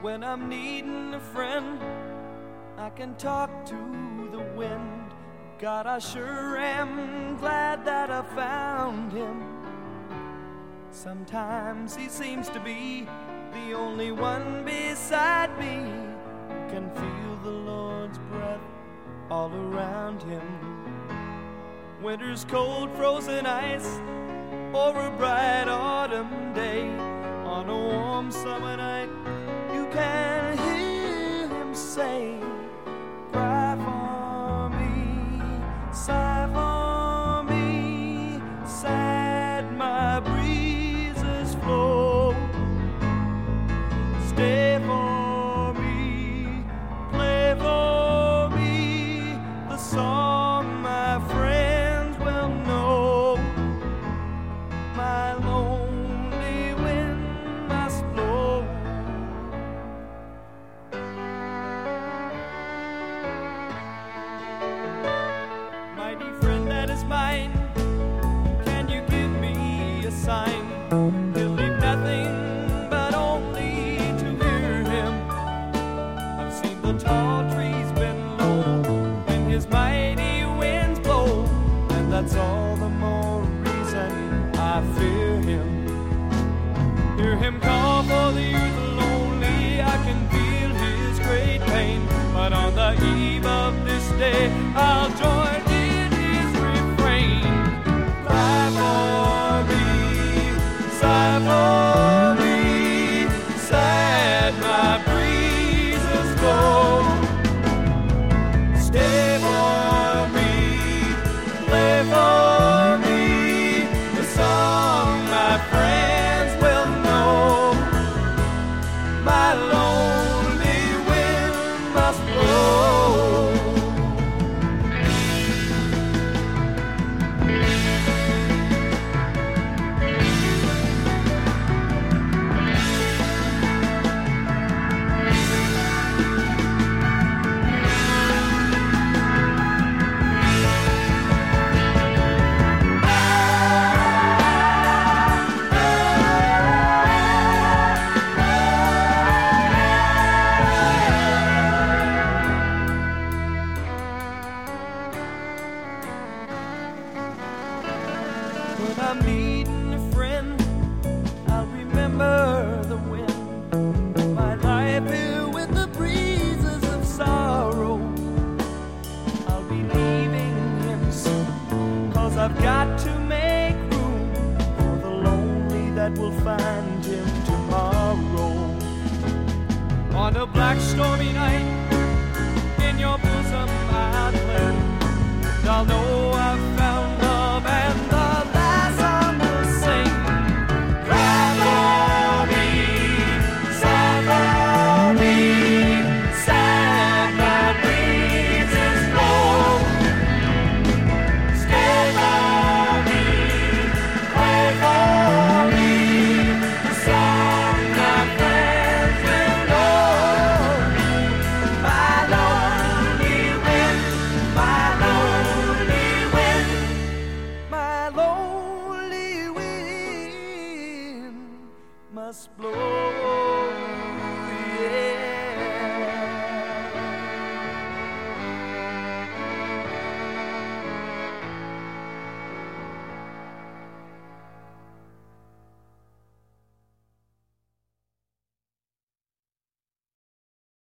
When I'm needing a friend, I can talk to the wind. God, I sure am glad that I found him. Sometimes he seems to be the only one beside me can feel the Lord's breath all around him. Winter's cold, frozen ice, or a bright autumn day on a warm summer night hear that's all the more reason I fear him. Hear him call for the youth lonely. I can feel his great pain. But on the eve of this day, I'll join I'm needing a friend, I'll remember the wind. My life here with the breezes of sorrow. I'll be leaving him soon, cause I've got to make room for the lonely that will find him tomorrow. On a black stormy night,